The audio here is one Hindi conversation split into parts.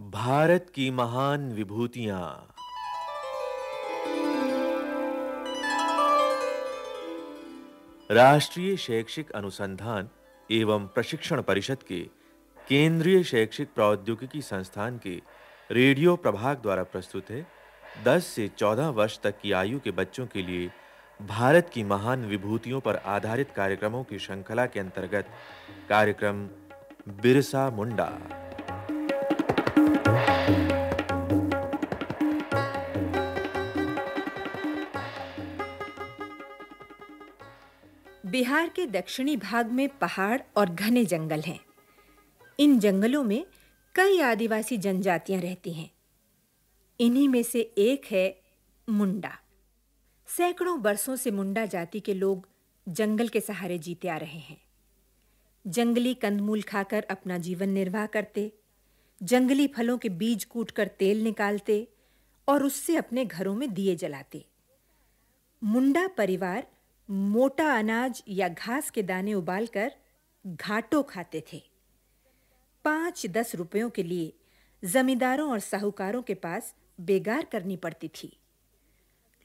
भारत की महान विभूतियाँ। राष्ट्रीय शैक्षिक अनुसंधान एवं प्रशिक्षण परिषद के केंद्रीय शैक्षिक प्रौद्योगिकी संस्थान के रेडियो प्रभाग द्वारा प्रस्तुत है। 10 से 14 वर्ष तक की आयु के बच्चों के लिए भारत की महान विभूतियों पर आधारित कार्यक्रमों की श्रृंखला के अंतर्गत कार्यक्रम बिरसा मुंडा। बिहार के दक्षिणी भाग में पहाड़ और घने जंगल हैं। इन जंगलों में कई आदिवासी जनजातियाँ रहती हैं। इन्हीं में से एक है मुंडा। सैकड़ों वर्षों से मुंडा जाति के लोग जंगल के सहारे जीते आ रहे हैं। जंगली कंदमूल खाकर अपना जीवन निर्वाह करते, जंगली फलों के बीज कूटकर तेल निकालते और उससे अपने घरों में दिए जलाते। मुंडा परिवार मोटा अनाज या घास के दाने उबालकर घाटों खाते थे। पाँच दस रुपयों के लिए जमींदारों और साहूकारों के पास बेगार करनी पड़ती थी।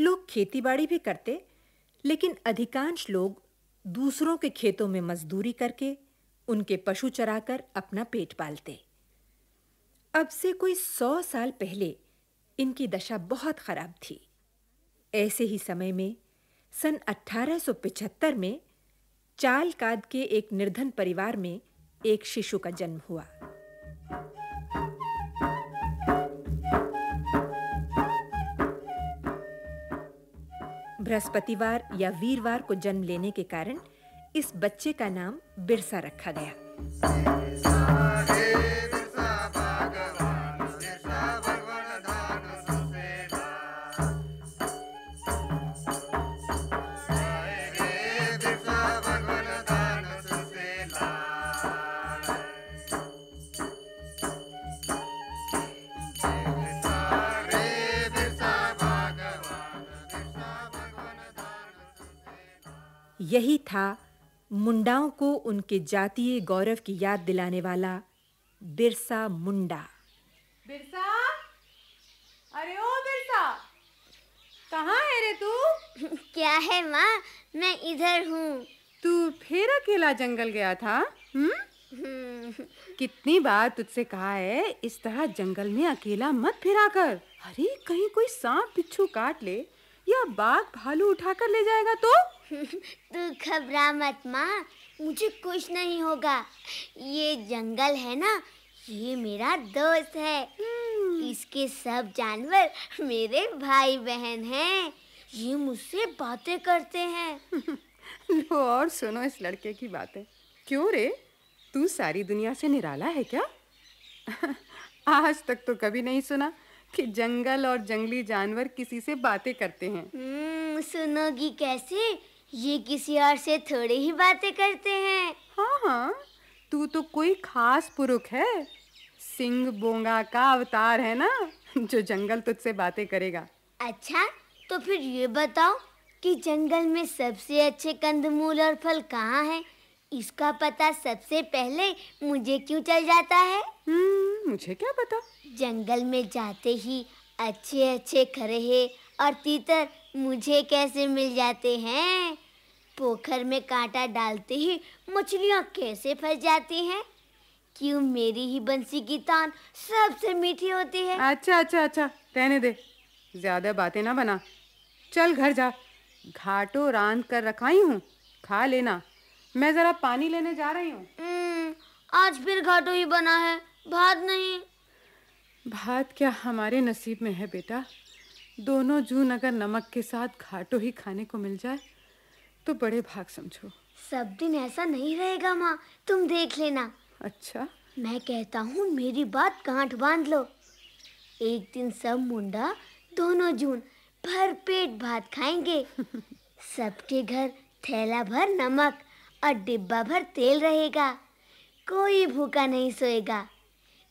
लोग खेतीबाड़ी भी करते, लेकिन अधिकांश लोग दूसरों के खेतों में मजदूरी करके उनके पशु चराकर अपना पेट पालते। अब से कोई सौ साल पहले इनकी दशा बहुत खराब थी। ऐसे ही समय में सन 1875 में चालकाद के एक निर्धन परिवार में एक शिशु का जन्म हुआ। बृहस्पतिवार या वीरवार को जन्म लेने के कारण इस बच्चे का नाम बिरसा रखा गया। यही था मुंडाओं को उनके जातीय गौरव की याद दिलाने वाला बिरसा मुंडा। बिरसा? अरे ओ बिरसा कहाँ है रे तू? क्या है माँ? मैं इधर हूँ। तू फिर अकेला जंगल गया था हम्म? हम्म, कितनी बार तुझसे कहा है इस तरह जंगल में अकेला मत फिरा कर अरे कहीं कोई सांप बिच्छू काट ले या बाघ भालू उठाकर ले जाएगा तो? तू घबरा मत माँ मुझे कुछ नहीं होगा। ये जंगल है ना ये मेरा दोस्त है। इसके सब जानवर मेरे भाई बहन हैं। ये मुझसे बातें करते हैं। लो और सुनो इस लड़के की बातें। क्यों रे? तू सारी दुनिया से निराला है क्या? आज तक तो कभी नहीं सुना कि जंगल और जंगली जानवर किसी से बातें करते हैं। हम्म, सुनोगी कैसे? ये किसी और से थोड़ी ही बातें करते हैं। हाँ हाँ तू तो कोई खास पुरुष है। सिंह बोंगा का अवतार है ना जो जंगल तुझसे बातें करेगा। अच्छा तो फिर ये बताओ कि जंगल में सबसे अच्छे कंदमूल और फल कहाँ हैं? इसका पता सबसे पहले मुझे क्यों चल जाता है? हम्म मुझे क्या पता? जंगल में जाते ही अच्छे अच्छे खरहे और तीतर मुझे कैसे मिल जाते हैं? पोखर में कांटा डालते ही मछलियाँ कैसे फंस जाती हैं? क्यों मेरी ही बंसी की तान सबसे मीठी होती है? अच्छा अच्छा अच्छा रहने दे। ज़्यादा बातें ना बना। चल घर जा। घाटो रांध कर रखाई हूँ। खा लेना। मैं जरा पानी लेने जा रही हूँ। हम्म, आज फिर घाटो ही बना है। भात नहीं। भात क्या हमारे नसीब में है बेटा? दोनों जून अगर नमक के साथ घाटो ही खाने को मिल जाए तो बड़े भाग समझो। सब दिन ऐसा नहीं रहेगा माँ। तुम देख लेना। अच्छा। मैं कहता हूँ मेरी बात गांठ बाँध लो। एक दिन सब मुंडा दोनों जून भर पेट भात खाएँगे। सबके घर थैला भर नमक और डिब्बा भर तेल रहेगा। कोई भूखा नहीं सोएगा।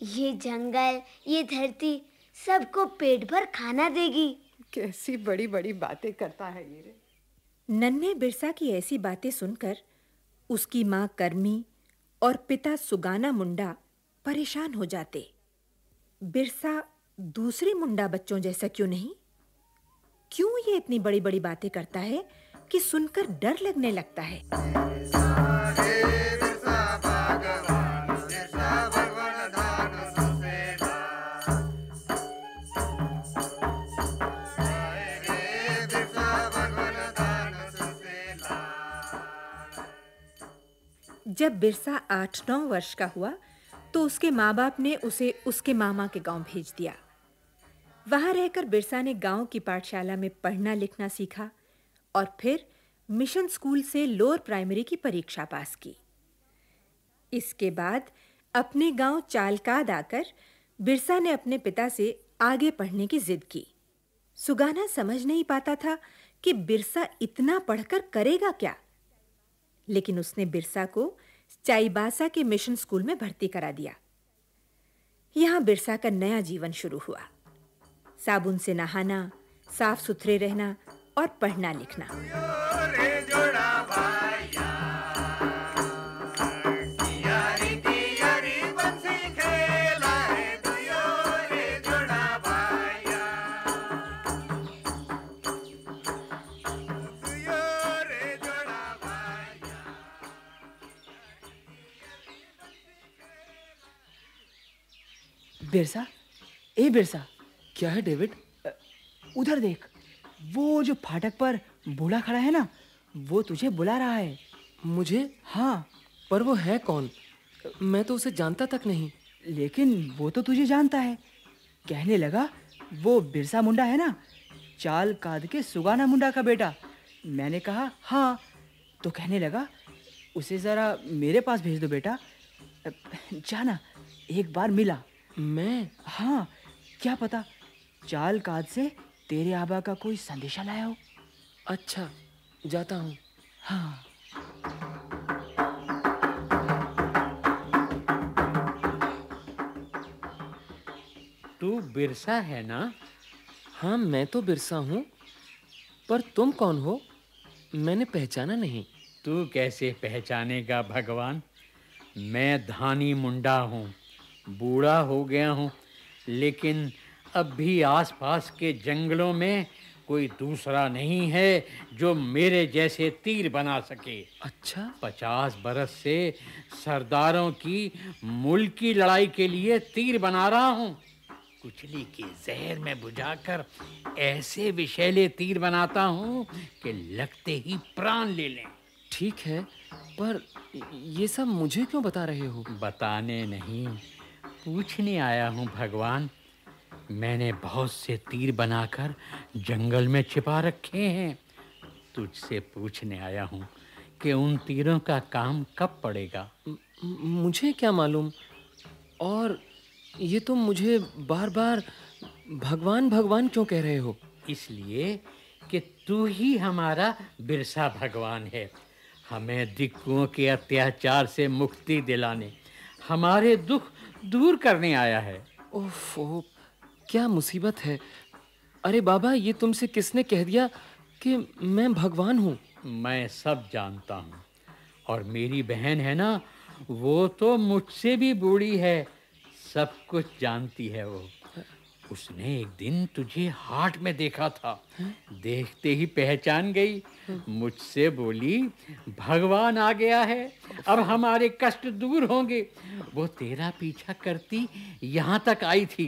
ये जंगल ये धरती सबको पेट भर खाना देगी। कैसी बड़ी बड़ी बातें करता है ये नन्हे बिरसा की ऐसी बातें सुनकर उसकी माँ कर्मी और पिता सुगाना मुंडा परेशान हो जाते। बिरसा दूसरे मुंडा बच्चों जैसा क्यों नहीं? क्यों ये इतनी बड़ी-बड़ी बातें करता है कि सुनकर डर लगने लगता है? जब बिरसा आठ नौ वर्ष का हुआ तो उसके माँ-बाप ने उसे उसके मामा के गाँव भेज दिया। वहाँ रहकर बिरसा ने गाँव की पाठशाला में पढ़ना लिखना सीखा और फिर मिशन स्कूल से लोअर प्राइमरी की परीक्षा पास की। इसके बाद अपने गाँव चालकाद आकर बिरसा ने अपने पिता से आगे पढ़ने की जिद की। सुगाना समझ नहीं पाता था कि बिरसा इतना पढ़कर करेगा क्या? लेकिन उसने बिरसा को चाईबासा के मिशन स्कूल में भर्ती करा दिया। यहाँ बिरसा का नया जीवन शुरू हुआ। साबुन से नहाना साफ़ सुथरे रहना और पढ़ना लिखना बिरसा ए बिरसा क्या है डेविड? उधर देख वो जो फाटक पर बूढ़ा खड़ा है ना वो तुझे बुला रहा है। मुझे? हाँ। पर वो है कौन? मैं तो उसे जानता तक नहीं। लेकिन वो तो तुझे जानता है। कहने लगा वो बिरसा मुंडा है ना? चाल काद के सुगाना मुंडा का बेटा। मैंने कहा हाँ। तो कहने लगा उसे ज़रा मेरे पास भेज दो बेटा। जाना एक बार मिला। मैं? हाँ क्या पता चाल काद से तेरे आबा का कोई संदेशा लाया हो? अच्छा जाता हूँ। हाँ। तू बिरसा है ना? हाँ मैं तो बिरसा हूँ पर तुम कौन हो? मैंने पहचाना नहीं। तू कैसे पहचानेगा भगवान? मैं धानी मुंडा हूँ। बूढ़ा हो गया हूँ लेकिन अब भी आसपास के जंगलों में कोई दूसरा नहीं है जो मेरे जैसे तीर बना सके। अच्छा। पचास बरस से सरदारों की मुल्क की लड़ाई के लिए तीर बना रहा हूँ। कुचली के जहर में बुझाकर ऐसे विषैले तीर बनाता हूँ कि लगते ही प्राण ले लें। ठीक है पर ये सब मुझे क्यों बता रहे हो? बताने नहीं। पूछने आया हूँ भगवान। मैंने बहुत से तीर बनाकर जंगल में छिपा रखे हैं। तुझसे पूछने आया हूँ कि उन तीरों का काम कब पड़ेगा। मुझे क्या मालूम? और ये तुम मुझे बार-बार भगवान भगवान क्यों कह रहे हो? इसलिए कि तू ही हमारा बिरसा भगवान है। हमें दिक्कुओं के अत्याचार से मुक्ति दिलाने हमारे दुख दूर करने आया है। ओफो क्या मुसीबत है? अरे बाबा ये तुमसे किसने कह दिया कि मैं भगवान हूँ? मैं सब जानता हूँ। और मेरी बहन है ना वो तो मुझसे भी बूढ़ी है। सब कुछ जानती है वो। उसने एक दिन तुझे हाट में देखा था। देखते ही पहचान गई। मुझसे बोली भगवान आ गया है। अब हमारे कष्ट दूर होंगे। वो तेरा पीछा करती यहाँ तक आई थी।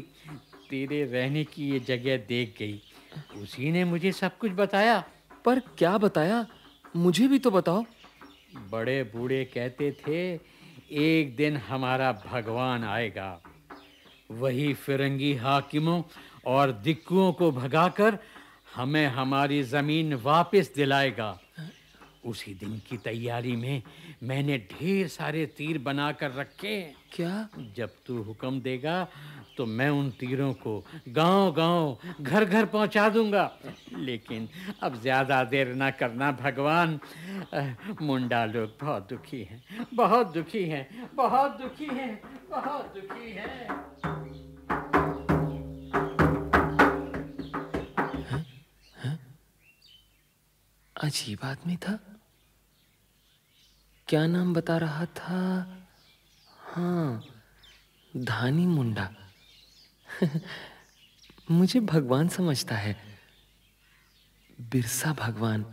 तेरे रहने की ये जगह देख गई। उसी ने मुझे सब कुछ बताया। पर क्या बताया? मुझे भी तो बताओ। बड़े बूढ़े कहते थे एक दिन हमारा भगवान आएगा। वही फिरंगी हाकिमों और दिक्कुओं को भगाकर हमें हमारी ज़मीन वापस दिलाएगा। उसी दिन की तैयारी में मैंने ढेर सारे तीर बनाकर रखे। क्या? जब तू हुक्म देगा तो मैं उन तीरों को गांव-गांव, घर-घर पहुँचा दूँगा। लेकिन अब ज़्यादा देर ना करना भगवान। मुंडा लोग बहुत दुखी हैं, बहुत दुखी हैं, बहुत दुखी हैं, बहुत दुखी हैं। अजीब आदमी था? क्या नाम बता रहा था? हाँ धानी मुंडा। मुझे भगवान समझता है। बिरसा भगवान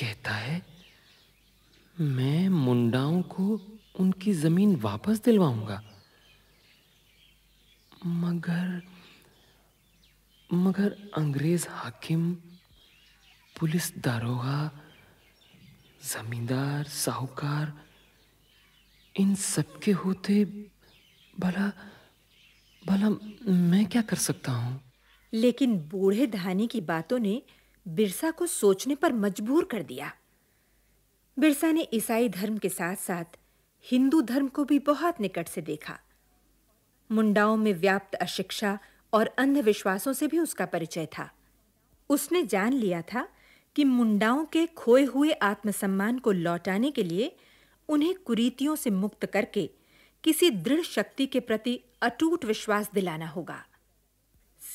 कहता है, मैं मुंडाओं को उनकी ज़मीन वापस दिलवाऊँगा। मगर मगर अंग्रेज़ हाकिम, पुलिस दारोगा, जमींदार, साहूकार, इन सबके होते भला भला मैं क्या कर सकता हूँ? लेकिन बूढ़े धानी की बातों ने बिरसा को सोचने पर मजबूर कर दिया। बिरसा ने ईसाई धर्म के साथ-साथ हिंदू धर्म को भी बहुत निकट से देखा। मुंडाओं में व्याप्त अशिक्षा और अंधविश्वासों से भी उसका परिचय था। उसने जान लिया था कि मुंडाओं के खोए हुए आत्मसम्मान को लौटाने के लिए उन्हें कुरीतियों से मुक्त करके किसी दृढ़ शक्ति के प्रति अटूट विश्वास दिलाना होगा।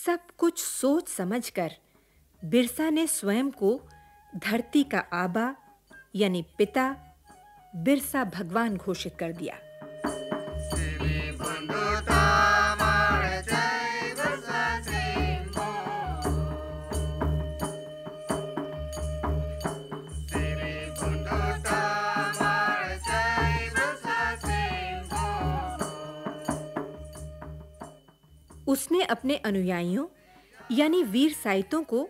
सब कुछ सोच समझकर बिरसा ने स्वयं को धरती का आबा, यानी पिता, बिरसा भगवान घोषित कर दिया। उसने अपने अनुयायियों, यानी वीर साइतों को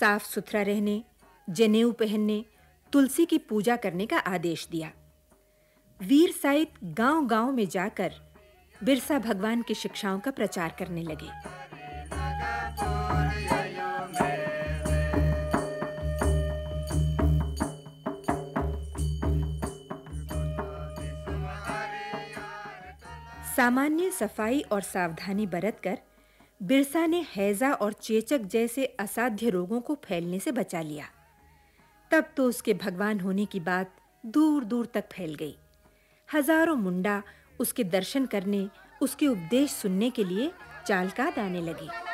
साफ़ सुथरा रहने, जनेऊ पहनने, तुलसी की पूजा करने का आदेश दिया। वीर साइत गांव-गांव में जाकर बिरसा भगवान की शिक्षाओं का प्रचार करने लगे। सामान्य सफ़ाई और सावधानी बरतकर बिरसा ने हैजा और चेचक जैसे असाध्य रोगों को फैलने से बचा लिया। तब तो उसके भगवान होने की बात दूर-दूर तक फैल गई। हज़ारों मुंडा उसके दर्शन करने, उसके उपदेश सुनने के लिए चालकाद आने लगे।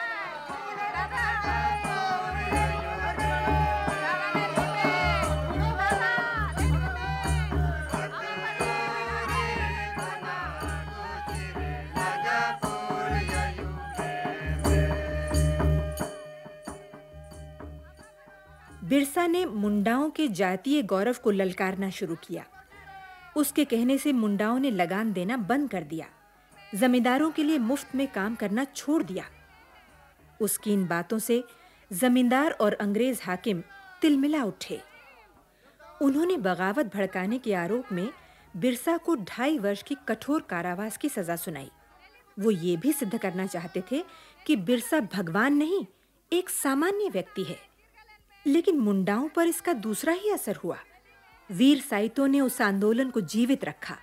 बिरसा ने मुंडाओं के जातीय गौरव को ललकारना शुरू किया। उसके कहने से मुंडाओं ने लगान देना बंद कर दिया। जमींदारों के लिए मुफ़्त में काम करना छोड़ दिया। उसकी इन बातों से जमींदार और अंग्रेज़ हाकिम तिलमिला उठे। उन्होंने बगावत भड़काने के आरोप में बिरसा को ढाई वर्ष की कठोर कारावास की सजा सुनाई। वो ये भी सिद्ध करना चाहते थे कि बिरसा भगवान नहीं, एक सामान्य व्यक्ति है। लेकिन मुंडाओं पर इसका दूसरा ही असर हुआ। वीर साइतों ने उस आंदोलन को जीवित रखा।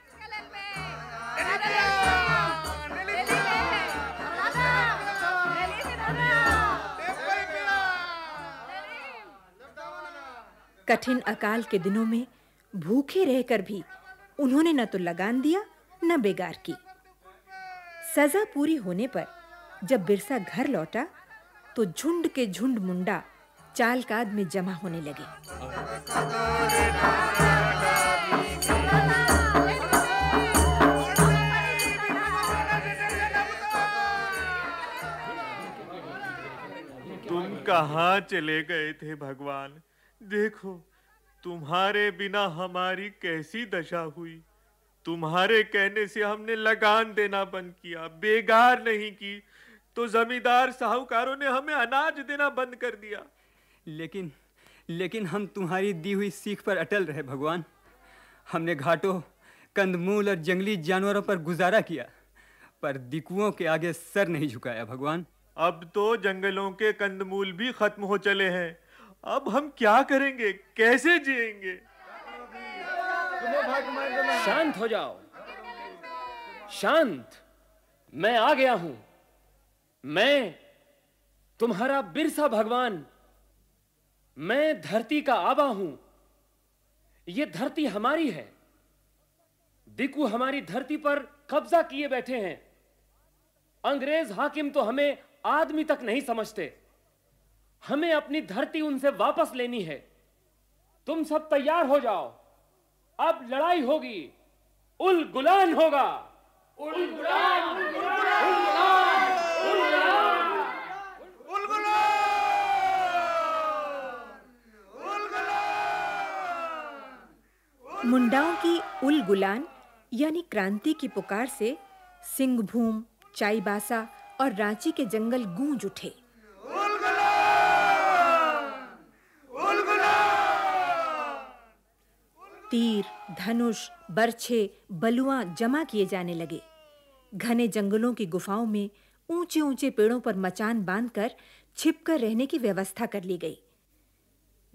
कठिन अकाल के दिनों में भूखे रहकर भी उन्होंने न तो लगान दिया, न बेगार की। सजा पूरी होने पर जब बिरसा घर लौटा तो झुंड के झुंड मुंडा चालकाद में जमा होने लगे। तुम कहाँ चले गए थे भगवान? देखो, तुम्हारे बिना हमारी कैसी दशा हुई? तुम्हारे कहने से हमने लगान देना बंद किया, बेगार नहीं की। तो जमींदार साहूकारों ने हमें अनाज देना बंद कर दिया। लेकिन लेकिन हम तुम्हारी दी हुई सीख पर अटल रहे भगवान। हमने घाटों कंदमूल और जंगली जानवरों पर गुजारा किया पर दिकुओं के आगे सर नहीं झुकाया भगवान। अब तो जंगलों के कंदमूल भी खत्म हो चले हैं। अब हम क्या करेंगे? कैसे जिएँगे? शांत हो जाओ। शांत। मैं आ गया हूँ। मैं तुम्हारा बिरसा भगवान। मैं धरती का आबा हूँ। यह धरती हमारी है। दिकू हमारी धरती पर कब्जा किए बैठे हैं। अंग्रेज़ हाकिम तो हमें आदमी तक नहीं समझते। हमें अपनी धरती उनसे वापस लेनी है। तुम सब तैयार हो जाओ। अब लड़ाई होगी। उल गुलान होगा। उल गुलान उल गुलान। मुंडाओं की उल गुलान यानी क्रांति की पुकार से सिंहभूम चाईबासा और रांची के जंगल गूंज उठे। तीर, धनुष, बरछे, बलुआ जमा किए जाने लगे। घने जंगलों की गुफाओं में ऊंचे-ऊंचे पेड़ों पर मचान बांधकर छिपकर रहने की व्यवस्था कर ली गई।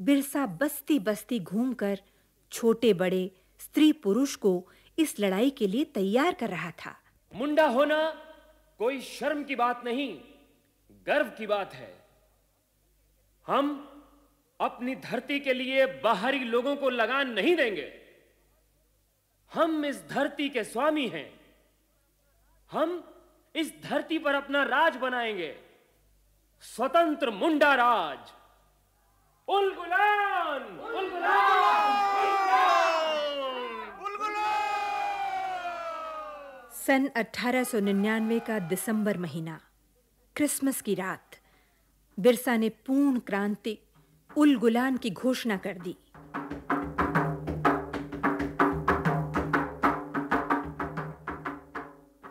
बिरसा बस्ती-बस्ती घूमकर छोटे बड़े स्त्री पुरुष को इस लड़ाई के लिए तैयार कर रहा था। मुंडा होना कोई शर्म की बात नहीं, गर्व की बात है। हम अपनी धरती के लिए बाहरी लोगों को लगान नहीं देंगे। हम इस धरती के स्वामी हैं। हम इस धरती पर अपना राज बनाएँगे। स्वतंत्र मुंडा राज। उल गुलान उल सन 1899 का दिसंबर महीना, क्रिसमस की रात, बिरसा ने पूर्ण क्रांति, उल गुलान की घोषणा कर दी।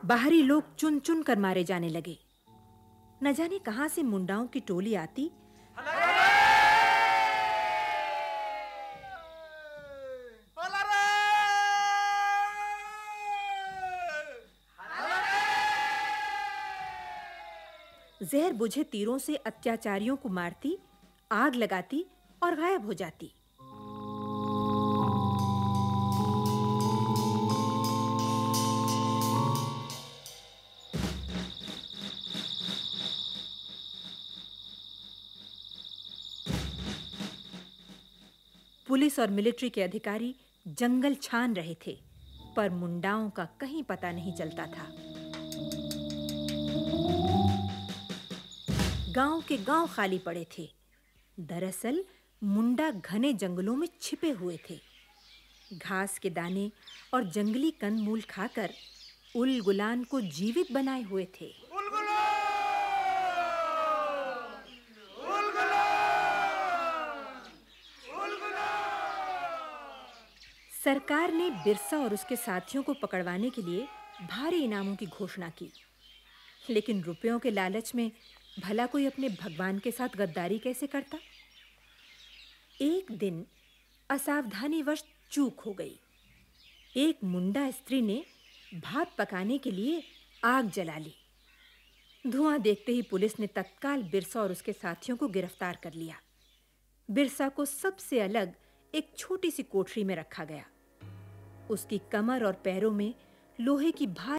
बाहरी लोग चुन-चुन कर मारे जाने लगे। न जाने कहाँ से मुंडाओं की टोली आती जहर बुझे तीरों से अत्याचारियों को मारती, आग लगाती और गायब हो जाती। पुलिस और मिलिट्री के अधिकारी जंगल छान रहे थे, पर मुंडाओं का कहीं पता नहीं चलता था। गाँव के गाँव खाली पड़े थे। दरअसल मुंडा घने जंगलों में छिपे हुए थे। घास के दाने और जंगली कंदमूल खाकर उल गुलान को जीवित बनाए हुए थे। सरकार ने बिरसा और उसके साथियों को पकड़वाने के लिए भारी इनामों की घोषणा की। लेकिन रुपयों के लालच में भला कोई अपने भगवान के साथ गद्दारी कैसे करता? एक दिन असावधानीवश चूक हो गई। एक मुंडा स्त्री ने भात पकाने के लिए आग जला ली। धुआँ देखते ही पुलिस ने तत्काल बिरसा और उसके साथियों को गिरफ़्तार कर लिया। बिरसा को सबसे अलग एक छोटी सी कोठरी में रखा गया। उसकी कमर और पैरों में लोहे की भारी